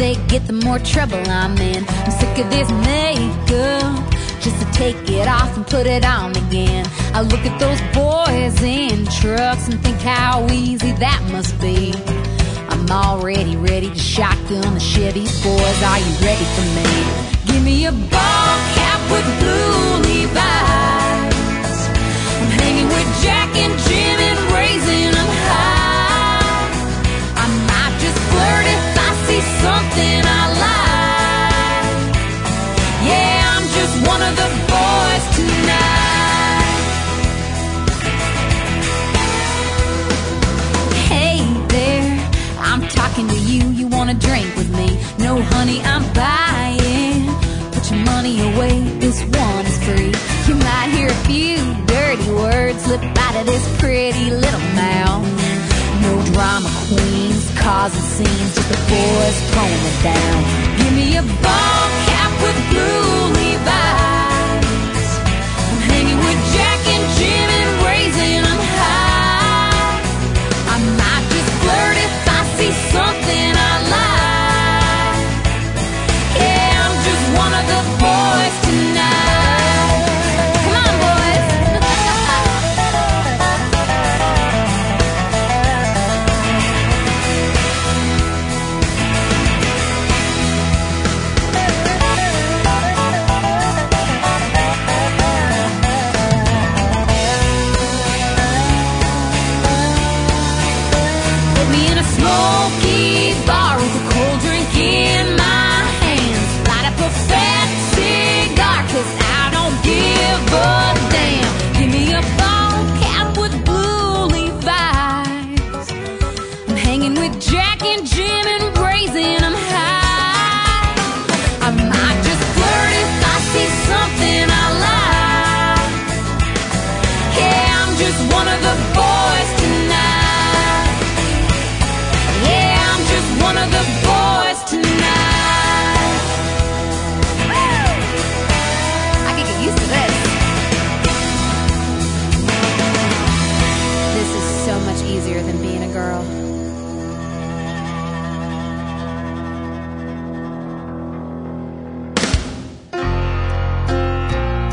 they get, the more trouble I'm in. I'm sick of this makeup just to take it off and put it on again. I look at those boys in trucks and think how easy that must be. I'm already ready to shotgun the Chevy's boys. Are you ready for me? Give me a ball cap with blue Levi's. You wanna drink with me? No, honey, I'm buying. Put your money away, this one is free. You might hear a few dirty words slip out of this pretty little mouth. No drama queens causing scenes, just the boys pulling it down. Give me a bar with a cold drink in my. Light a I don't give a damn. Give me a ball cap with blue Levi's. I'm hanging with Jack and Jim and than being a girl.